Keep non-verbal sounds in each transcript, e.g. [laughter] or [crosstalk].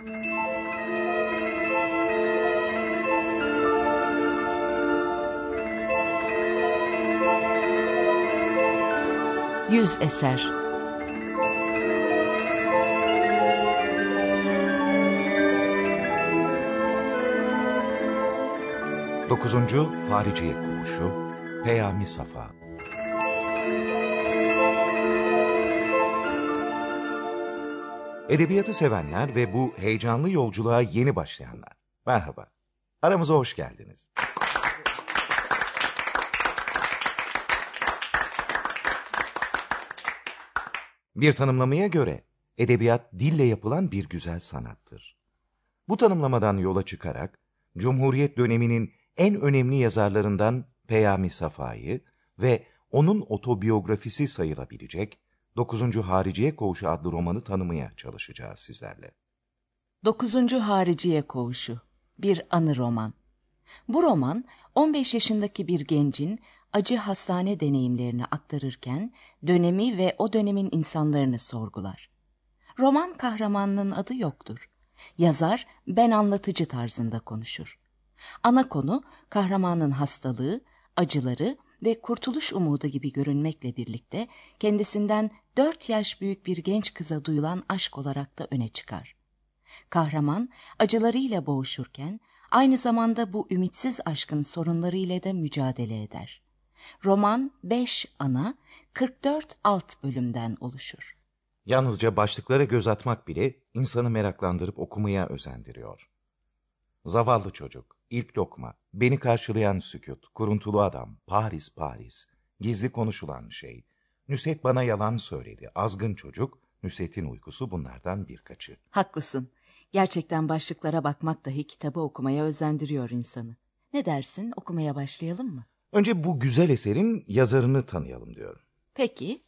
Yüz eser. Dokuzuncu Hariciye Koğuşu Peyami Safa Edebiyatı sevenler ve bu heyecanlı yolculuğa yeni başlayanlar. Merhaba. Aramıza hoş geldiniz. Bir tanımlamaya göre edebiyat dille yapılan bir güzel sanattır. Bu tanımlamadan yola çıkarak Cumhuriyet döneminin en önemli yazarlarından Peyami Safa'yı ve onun otobiyografisi sayılabilecek 9. Hariciye Koğuşu adlı romanı tanımaya çalışacağız sizlerle. 9. Hariciye Koğuşu Bir anı roman Bu roman 15 yaşındaki bir gencin acı hastane deneyimlerini aktarırken dönemi ve o dönemin insanlarını sorgular. Roman kahramanının adı yoktur. Yazar ben anlatıcı tarzında konuşur. Ana konu kahramanın hastalığı, acıları ve kurtuluş umudu gibi görünmekle birlikte kendisinden dört yaş büyük bir genç kıza duyulan aşk olarak da öne çıkar. Kahraman acılarıyla boğuşurken aynı zamanda bu ümitsiz aşkın sorunlarıyla da mücadele eder. Roman 5 ana, 44 alt bölümden oluşur. Yalnızca başlıklara göz atmak bile insanı meraklandırıp okumaya özendiriyor. Zavallı çocuk, ilk lokma, beni karşılayan sükut, kuruntulu adam, Paris Paris, gizli konuşulan şey, Nüset bana yalan söyledi, azgın çocuk, Nüset'in uykusu bunlardan birkaçı. Haklısın. Gerçekten başlıklara bakmak dahi kitabı okumaya özendiriyor insanı. Ne dersin, okumaya başlayalım mı? Önce bu güzel eserin yazarını tanıyalım diyorum. Peki.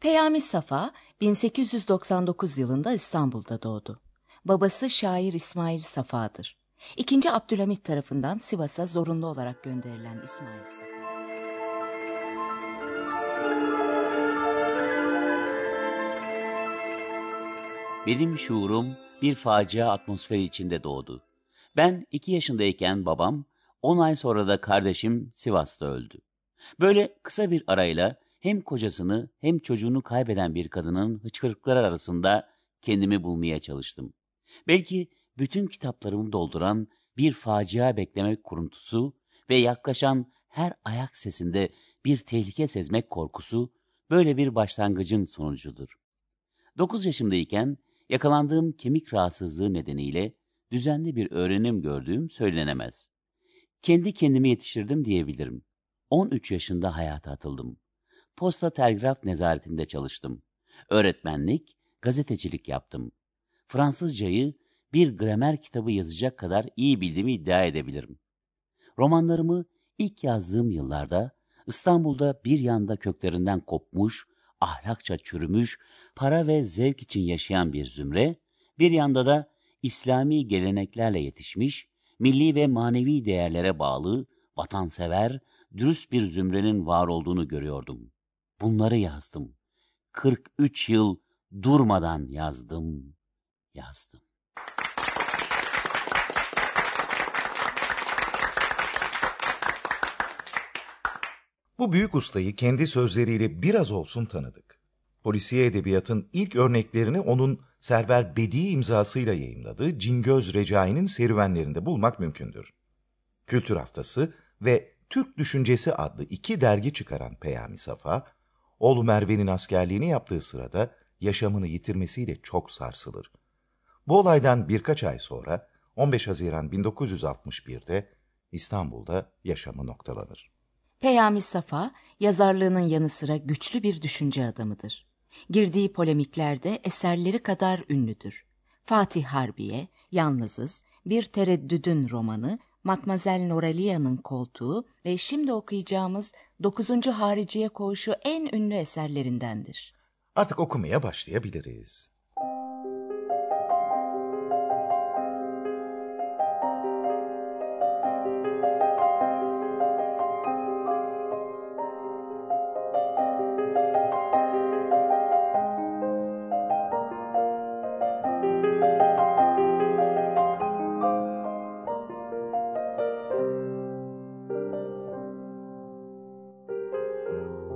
Peyami Safa 1899 yılında İstanbul'da doğdu. Babası şair İsmail Safa'dır. İkinci Abdülhamit tarafından Sivas'a zorunlu olarak gönderilen İsmail Safa. Benim şuurum bir facia atmosferi içinde doğdu. Ben iki yaşındayken babam, on ay sonra da kardeşim Sivas'ta öldü. Böyle kısa bir arayla hem kocasını hem çocuğunu kaybeden bir kadının hıçkırıkları arasında kendimi bulmaya çalıştım. Belki bütün kitaplarımı dolduran bir facia beklemek kuruntusu ve yaklaşan her ayak sesinde bir tehlike sezmek korkusu böyle bir başlangıcın sonucudur. Dokuz yaşımdayken yakalandığım kemik rahatsızlığı nedeniyle düzenli bir öğrenim gördüğüm söylenemez. Kendi kendimi yetiştirdim diyebilirim. 13 yaşında hayata atıldım. Posta telgraf nezaretinde çalıştım. Öğretmenlik, gazetecilik yaptım. Fransızcayı bir gramer kitabı yazacak kadar iyi bildiğimi iddia edebilirim. Romanlarımı ilk yazdığım yıllarda İstanbul'da bir yanda köklerinden kopmuş, ahlakça çürümüş, para ve zevk için yaşayan bir zümre, bir yanda da İslami geleneklerle yetişmiş, milli ve manevi değerlere bağlı, vatansever, dürüst bir zümrenin var olduğunu görüyordum. Bunları yazdım. 43 yıl durmadan yazdım, yazdım. Bu büyük ustayı kendi sözleriyle biraz olsun tanıdık. Polisiye edebiyatın ilk örneklerini onun Server Bedi imzasıyla yayımladığı Cingöz Recai'nin serüvenlerinde bulmak mümkündür. Kültür Haftası ve Türk Düşüncesi adlı iki dergi çıkaran Peyami Safa, oğlu Merve'nin askerliğini yaptığı sırada yaşamını yitirmesiyle çok sarsılır. Bu olaydan birkaç ay sonra 15 Haziran 1961'de İstanbul'da yaşamı noktalanır. Peyami Safa, yazarlığının yanı sıra güçlü bir düşünce adamıdır. Girdiği polemiklerde eserleri kadar ünlüdür. Fatih Harbiye, Yalnızız, Bir Tereddüdün romanı, Matmazel Noralia'nın koltuğu ve şimdi okuyacağımız 9. Hariciye Koğuşu en ünlü eserlerindendir. Artık okumaya başlayabiliriz.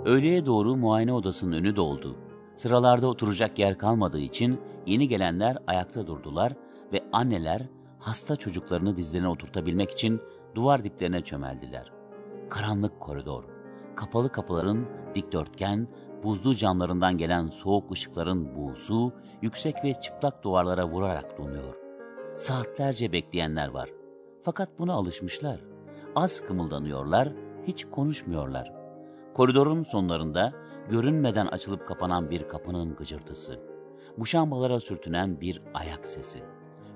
Öğleye doğru muayene odasının önü doldu. Sıralarda oturacak yer kalmadığı için yeni gelenler ayakta durdular ve anneler hasta çocuklarını dizlerine oturtabilmek için duvar diplerine çömeldiler. Karanlık koridor, kapalı kapıların dikdörtgen, buzlu camlarından gelen soğuk ışıkların buğusu yüksek ve çıplak duvarlara vurarak donuyor. Saatlerce bekleyenler var. Fakat buna alışmışlar. Az kımıldanıyorlar, hiç konuşmuyorlar. Koridorun sonlarında görünmeden açılıp kapanan bir kapının gıcırtısı. Muşambalara sürtünen bir ayak sesi.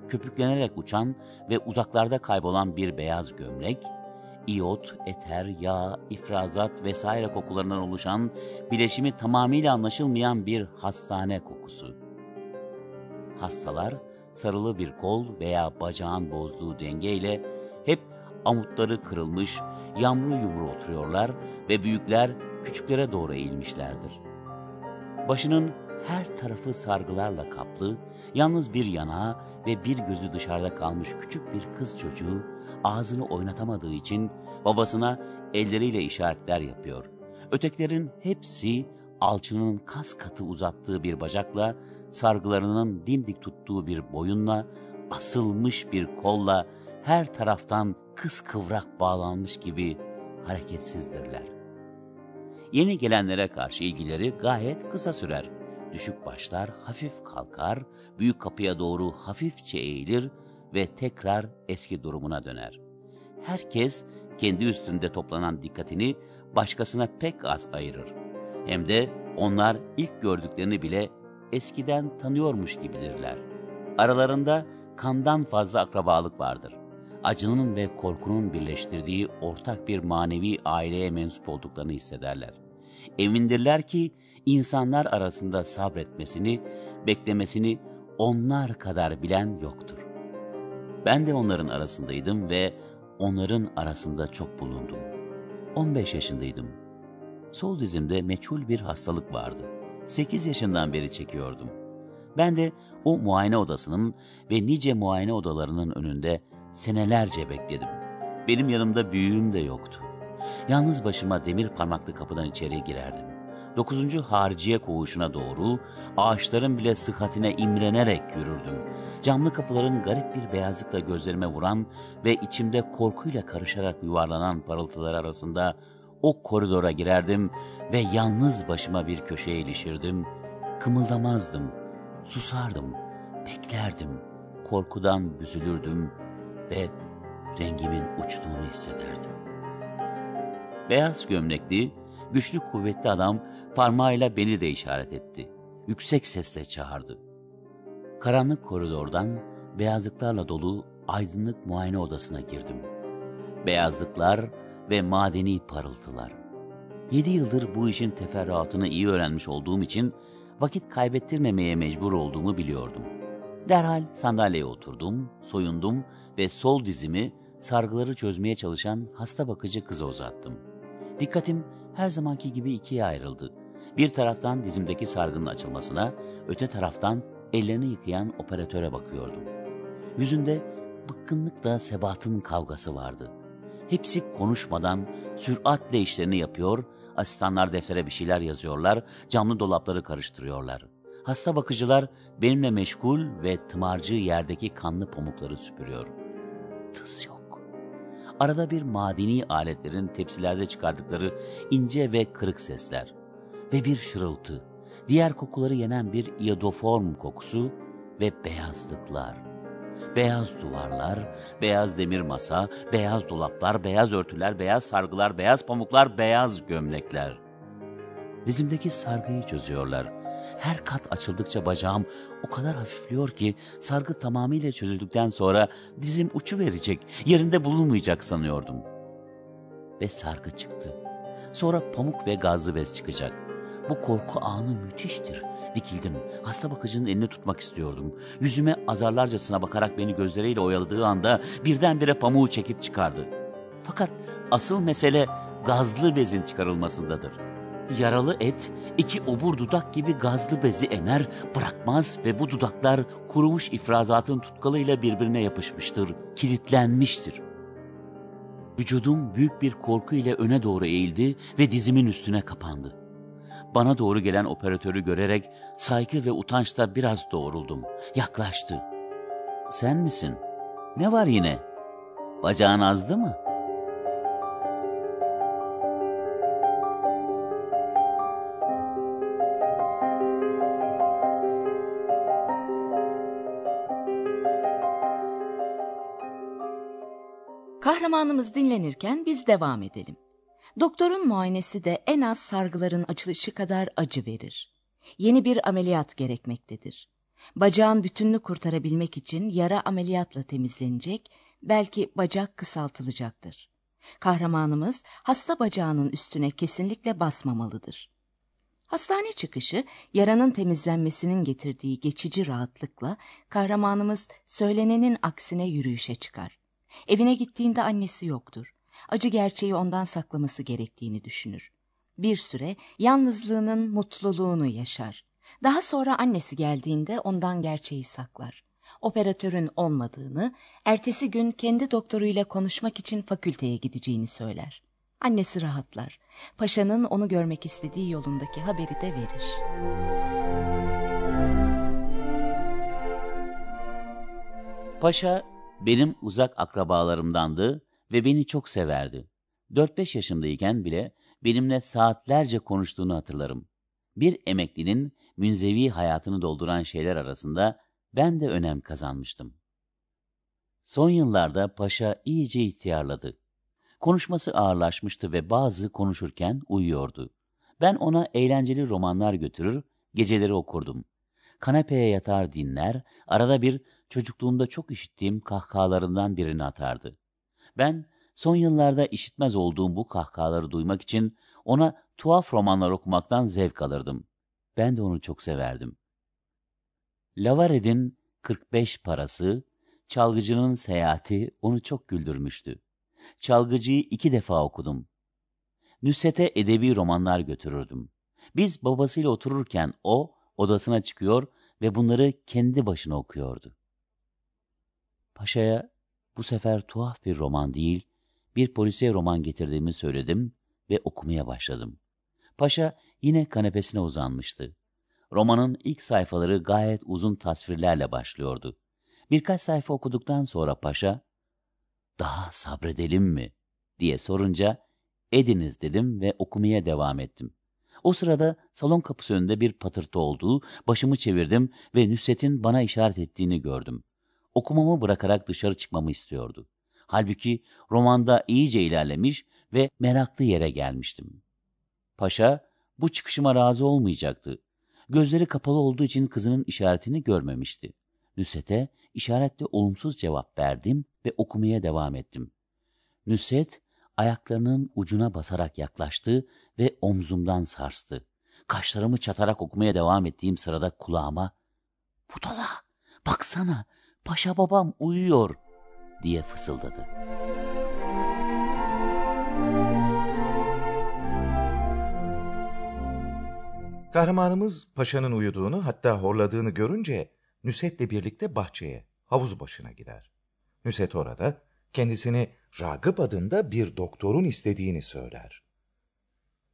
Köpüklenerek uçan ve uzaklarda kaybolan bir beyaz gömlek, iot, eter, yağ, ifrazat vesaire kokularından oluşan bileşimi tamamıyla anlaşılmayan bir hastane kokusu. Hastalar sarılı bir kol veya bacağın bozduğu dengeyle amutları kırılmış, yamru yumru oturuyorlar ve büyükler küçüklere doğru eğilmişlerdir. Başının her tarafı sargılarla kaplı, yalnız bir yanağı ve bir gözü dışarıda kalmış küçük bir kız çocuğu ağzını oynatamadığı için babasına elleriyle işaretler yapıyor. Ötekilerin hepsi alçının kas katı uzattığı bir bacakla, sargılarının dimdik tuttuğu bir boyunla, asılmış bir kolla her taraftan kıskıvrak bağlanmış gibi hareketsizdirler. Yeni gelenlere karşı ilgileri gayet kısa sürer. Düşük başlar, hafif kalkar, büyük kapıya doğru hafifçe eğilir ve tekrar eski durumuna döner. Herkes kendi üstünde toplanan dikkatini başkasına pek az ayırır. Hem de onlar ilk gördüklerini bile eskiden tanıyormuş gibidirler. Aralarında kandan fazla akrabalık vardır. Acının ve korkunun birleştirdiği ortak bir manevi aileye mensup olduklarını hissederler. Emindirler ki insanlar arasında sabretmesini, beklemesini onlar kadar bilen yoktur. Ben de onların arasındaydım ve onların arasında çok bulundum. 15 yaşındaydım. Sol dizimde meçhul bir hastalık vardı. 8 yaşından beri çekiyordum. Ben de o muayene odasının ve nice muayene odalarının önünde senelerce bekledim. Benim yanımda büyüğüm de yoktu. Yalnız başıma demir parmaklı kapıdan içeri girerdim. Dokuzuncu hariciye koğuşuna doğru ağaçların bile sıhhatine imrenerek yürürdüm. Camlı kapıların garip bir beyazlıkla gözlerime vuran ve içimde korkuyla karışarak yuvarlanan parıltılar arasında o koridora girerdim ve yalnız başıma bir köşeye ilişirdim. Kımıldamazdım, susardım, beklerdim, korkudan büzülürdüm ve rengimin uçtuğunu hissederdim. Beyaz gömlekli, güçlü kuvvetli adam parmağıyla beni de işaret etti. Yüksek sesle çağırdı. Karanlık koridordan beyazlıklarla dolu aydınlık muayene odasına girdim. Beyazlıklar ve madeni parıltılar. Yedi yıldır bu işin teferruatını iyi öğrenmiş olduğum için vakit kaybettirmemeye mecbur olduğumu biliyordum. Derhal sandalyeye oturdum, soyundum ve sol dizimi sargıları çözmeye çalışan hasta bakıcı kıza uzattım. Dikkatim her zamanki gibi ikiye ayrıldı. Bir taraftan dizimdeki sargının açılmasına, öte taraftan ellerini yıkayan operatöre bakıyordum. Yüzünde bıkkınlıkla sebatın kavgası vardı. Hepsi konuşmadan süratle işlerini yapıyor, asistanlar deftere bir şeyler yazıyorlar, camlı dolapları karıştırıyorlar. Hasta bakıcılar benimle meşgul ve tımarcı yerdeki kanlı pamukları süpürüyor. Tıs yok. Arada bir madeni aletlerin tepsilerde çıkardıkları ince ve kırık sesler ve bir şırıltı, diğer kokuları yenen bir iodoform kokusu ve beyazlıklar. Beyaz duvarlar, beyaz demir masa, beyaz dolaplar, beyaz örtüler, beyaz sargılar, beyaz pamuklar, beyaz gömlekler. Dizimdeki sargıyı çözüyorlar. Her kat açıldıkça bacağım o kadar hafifliyor ki sargı tamamıyla çözüldükten sonra dizim uçu verecek, yerinde bulunmayacak sanıyordum. Ve sargı çıktı. Sonra pamuk ve gazlı bez çıkacak. Bu korku anı müthiştir. Dikildim. Hasta bakıcının elini tutmak istiyordum. Yüzüme azarlarcasına bakarak beni gözleriyle oyaladığı anda birdenbire pamuğu çekip çıkardı. Fakat asıl mesele gazlı bezin çıkarılmasındadır. Yaralı et iki obur dudak gibi gazlı bezi emer, bırakmaz ve bu dudaklar kurumuş ifrazatın tutkalıyla birbirine yapışmıştır, kilitlenmiştir. Vücudum büyük bir korku ile öne doğru eğildi ve dizimin üstüne kapandı. Bana doğru gelen operatörü görerek saygı ve utançla biraz doğruldum. Yaklaştı. Sen misin? Ne var yine? Bacağın azdı mı? Kahramanımız dinlenirken biz devam edelim. Doktorun muayenesi de en az sargıların açılışı kadar acı verir. Yeni bir ameliyat gerekmektedir. Bacağın bütününü kurtarabilmek için yara ameliyatla temizlenecek, belki bacak kısaltılacaktır. Kahramanımız hasta bacağının üstüne kesinlikle basmamalıdır. Hastane çıkışı yaranın temizlenmesinin getirdiği geçici rahatlıkla kahramanımız söylenenin aksine yürüyüşe çıkar. Evine gittiğinde annesi yoktur. Acı gerçeği ondan saklaması gerektiğini düşünür. Bir süre yalnızlığının mutluluğunu yaşar. Daha sonra annesi geldiğinde ondan gerçeği saklar. Operatörün olmadığını, ertesi gün kendi doktoruyla konuşmak için fakülteye gideceğini söyler. Annesi rahatlar. Paşa'nın onu görmek istediği yolundaki haberi de verir. Paşa benim uzak akrabalarımdandı ve beni çok severdi. 4-5 yaşındayken bile benimle saatlerce konuştuğunu hatırlarım. Bir emeklinin münzevi hayatını dolduran şeyler arasında ben de önem kazanmıştım. Son yıllarda paşa iyice ihtiyarladı. Konuşması ağırlaşmıştı ve bazı konuşurken uyuyordu. Ben ona eğlenceli romanlar götürür, geceleri okurdum. Kanepeye yatar dinler, arada bir çocukluğumda çok işittiğim kahkahalarından birini atardı. Ben son yıllarda işitmez olduğum bu kahkahaları duymak için ona tuhaf romanlar okumaktan zevk alırdım. Ben de onu çok severdim. Lavared'in 45 parası, çalgıcının seyahati onu çok güldürmüştü. Çalgıcıyı iki defa okudum. Nüsret'e edebi romanlar götürürdüm. Biz babasıyla otururken o odasına çıkıyor ve bunları kendi başına okuyordu. Paşa'ya bu sefer tuhaf bir roman değil, bir polisiye roman getirdiğimi söyledim ve okumaya başladım. Paşa yine kanepesine uzanmıştı. Romanın ilk sayfaları gayet uzun tasvirlerle başlıyordu. Birkaç sayfa okuduktan sonra paşa, ''Daha sabredelim mi?'' diye sorunca, ''Ediniz'' dedim ve okumaya devam ettim. O sırada salon kapısı önünde bir patırtı olduğu, başımı çevirdim ve Nüsret'in bana işaret ettiğini gördüm. Okumamı bırakarak dışarı çıkmamı istiyordu. Halbuki romanda iyice ilerlemiş ve meraklı yere gelmiştim. Paşa bu çıkışıma razı olmayacaktı. Gözleri kapalı olduğu için kızının işaretini görmemişti. Nüset'e işaretle olumsuz cevap verdim ve okumaya devam ettim. Nüset ayaklarının ucuna basarak yaklaştı ve omzumdan sarstı. Kaşlarımı çatarak okumaya devam ettiğim sırada kulağıma ''Budala, baksana, paşa babam uyuyor.'' diye fısıldadı. Kahramanımız paşanın uyuduğunu hatta horladığını görünce Nüset'le birlikte bahçeye, havuz başına gider. Nüset orada kendisini Ragıp adında bir doktorun istediğini söyler.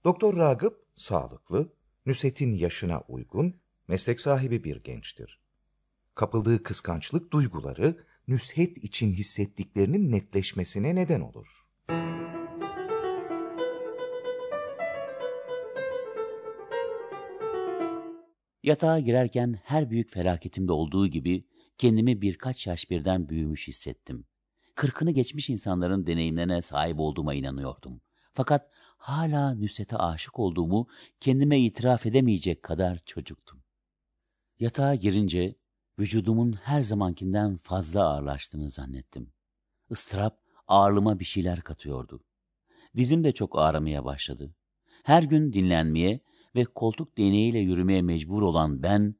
Doktor Ragıp sağlıklı, Nüset'in yaşına uygun, meslek sahibi bir gençtir. Kapıldığı kıskançlık duyguları Nüset için hissettiklerinin netleşmesine neden olur. Yatağa girerken her büyük felaketimde olduğu gibi kendimi birkaç yaş birden büyümüş hissettim. Kırkını geçmiş insanların deneyimlerine sahip olduğuma inanıyordum. Fakat hala Nüset'e aşık olduğumu kendime itiraf edemeyecek kadar çocuktum. Yatağa girince vücudumun her zamankinden fazla ağırlaştığını zannettim. Istırap ağırlığıma bir şeyler katıyordu. Dizim de çok ağrımaya başladı. Her gün dinlenmeye ve koltuk değneğiyle yürümeye mecbur olan ben,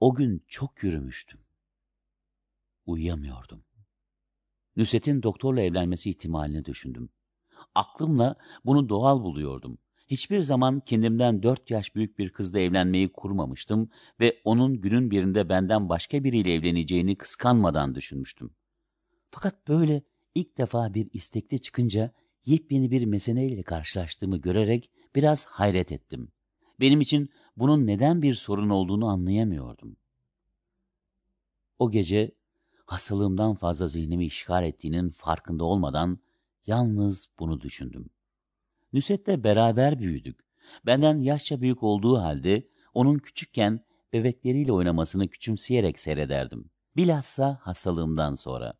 o gün çok yürümüştüm. Uyuyamıyordum. Nüset'in doktorla evlenmesi ihtimalini düşündüm. Aklımla bunu doğal buluyordum. Hiçbir zaman kendimden dört yaş büyük bir kızla evlenmeyi kurmamıştım ve onun günün birinde benden başka biriyle evleneceğini kıskanmadan düşünmüştüm. Fakat böyle ilk defa bir istekli çıkınca yepyeni bir meseleyle karşılaştığımı görerek biraz hayret ettim. Benim için bunun neden bir sorun olduğunu anlayamıyordum. O gece hastalığımdan fazla zihnimi işgal ettiğinin farkında olmadan yalnız bunu düşündüm. Nusret'le beraber büyüdük. Benden yaşça büyük olduğu halde onun küçükken bebekleriyle oynamasını küçümseyerek seyrederdim. Bilhassa hastalığımdan sonra.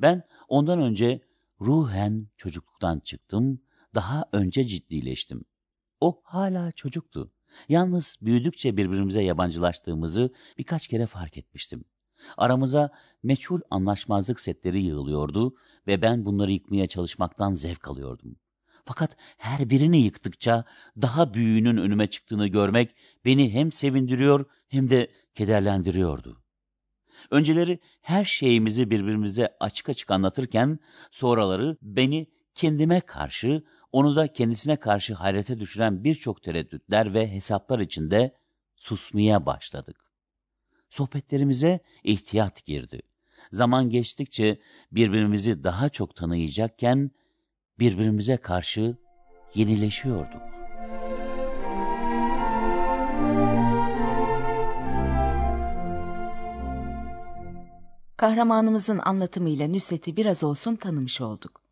Ben ondan önce ruhen çocukluktan çıktım, daha önce ciddileştim. O hala çocuktu. Yalnız büyüdükçe birbirimize yabancılaştığımızı birkaç kere fark etmiştim. Aramıza meçhul anlaşmazlık setleri yığılıyordu ve ben bunları yıkmaya çalışmaktan zevk alıyordum. Fakat her birini yıktıkça daha büyüğünün önüme çıktığını görmek beni hem sevindiriyor hem de kederlendiriyordu. Önceleri her şeyimizi birbirimize açık açık anlatırken sonraları beni kendime karşı, onu da kendisine karşı hayrete düşüren birçok tereddütler ve hesaplar içinde susmaya başladık. Sohbetlerimize ihtiyat girdi. Zaman geçtikçe birbirimizi daha çok tanıyacakken birbirimize karşı yenileşiyorduk. Kahramanımızın anlatımıyla Nusret'i biraz olsun tanımış olduk.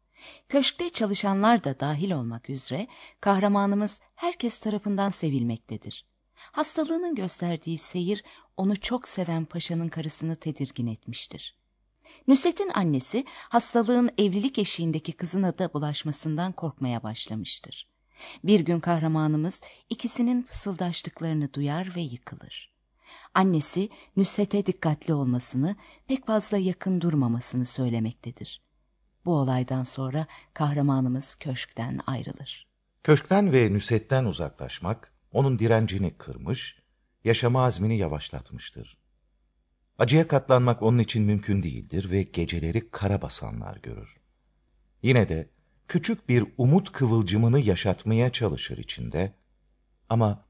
Köşkte çalışanlar da dahil olmak üzere kahramanımız herkes tarafından sevilmektedir. Hastalığının gösterdiği seyir onu çok seven paşanın karısını tedirgin etmiştir. Nusret'in annesi hastalığın evlilik eşiğindeki kızına da bulaşmasından korkmaya başlamıştır. Bir gün kahramanımız ikisinin fısıldaştıklarını duyar ve yıkılır. Annesi Nusret'e dikkatli olmasını, pek fazla yakın durmamasını söylemektedir. Bu olaydan sonra kahramanımız köşkten ayrılır. Köşkten ve Nusret'ten uzaklaşmak onun direncini kırmış, yaşama azmini yavaşlatmıştır. Acıya katlanmak onun için mümkün değildir ve geceleri kara basanlar görür. Yine de küçük bir umut kıvılcımını yaşatmaya çalışır içinde ama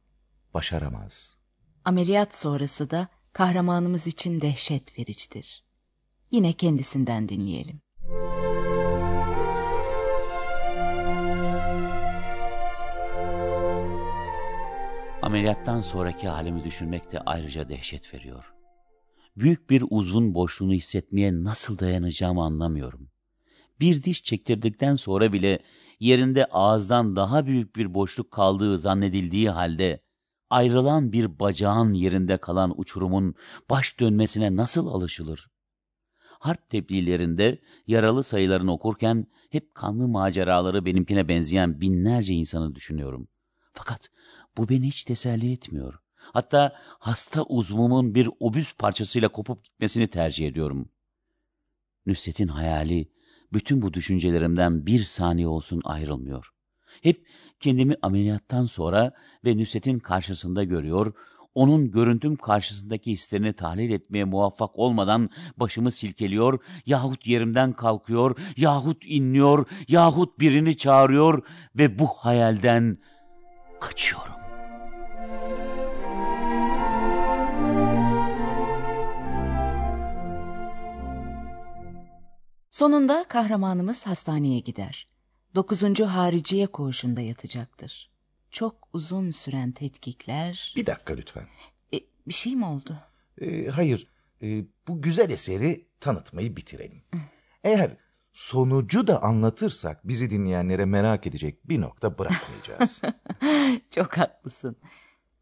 başaramaz. Ameliyat sonrası da kahramanımız için dehşet vericidir. Yine kendisinden dinleyelim. Ameliyattan sonraki halimi düşünmek de ayrıca dehşet veriyor. Büyük bir uzun boşluğunu hissetmeye nasıl dayanacağımı anlamıyorum. Bir diş çektirdikten sonra bile yerinde ağızdan daha büyük bir boşluk kaldığı zannedildiği halde ayrılan bir bacağın yerinde kalan uçurumun baş dönmesine nasıl alışılır? Harp tebliğlerinde yaralı sayılarını okurken hep kanlı maceraları benimkine benzeyen binlerce insanı düşünüyorum. Fakat bu beni hiç teselli etmiyor. Hatta hasta uzvumun bir obüs parçasıyla kopup gitmesini tercih ediyorum. Nusret'in hayali bütün bu düşüncelerimden bir saniye olsun ayrılmıyor. Hep kendimi ameliyattan sonra ve Nusret'in karşısında görüyor, onun görüntüm karşısındaki hislerini tahlil etmeye muvaffak olmadan başımı silkeliyor, yahut yerimden kalkıyor, yahut inliyor, yahut birini çağırıyor ve bu hayalden kaçıyorum. Sonunda kahramanımız hastaneye gider. Dokuzuncu hariciye koğuşunda yatacaktır. Çok uzun süren tetkikler... Bir dakika lütfen. E, bir şey mi oldu? E, hayır, e, bu güzel eseri tanıtmayı bitirelim. Eğer sonucu da anlatırsak bizi dinleyenlere merak edecek bir nokta bırakmayacağız. [laughs] Çok haklısın.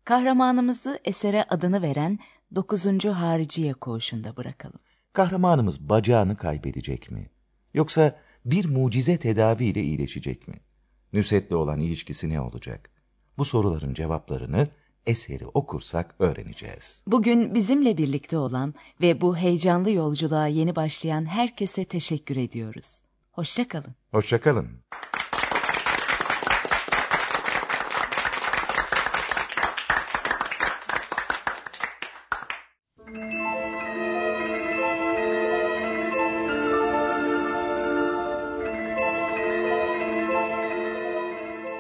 Kahramanımızı esere adını veren dokuzuncu hariciye koğuşunda bırakalım. Kahramanımız bacağını kaybedecek mi? Yoksa bir mucize tedaviyle iyileşecek mi? Nusret'le olan ilişkisi ne olacak? Bu soruların cevaplarını eseri okursak öğreneceğiz. Bugün bizimle birlikte olan ve bu heyecanlı yolculuğa yeni başlayan herkese teşekkür ediyoruz. Hoşçakalın. Hoşçakalın.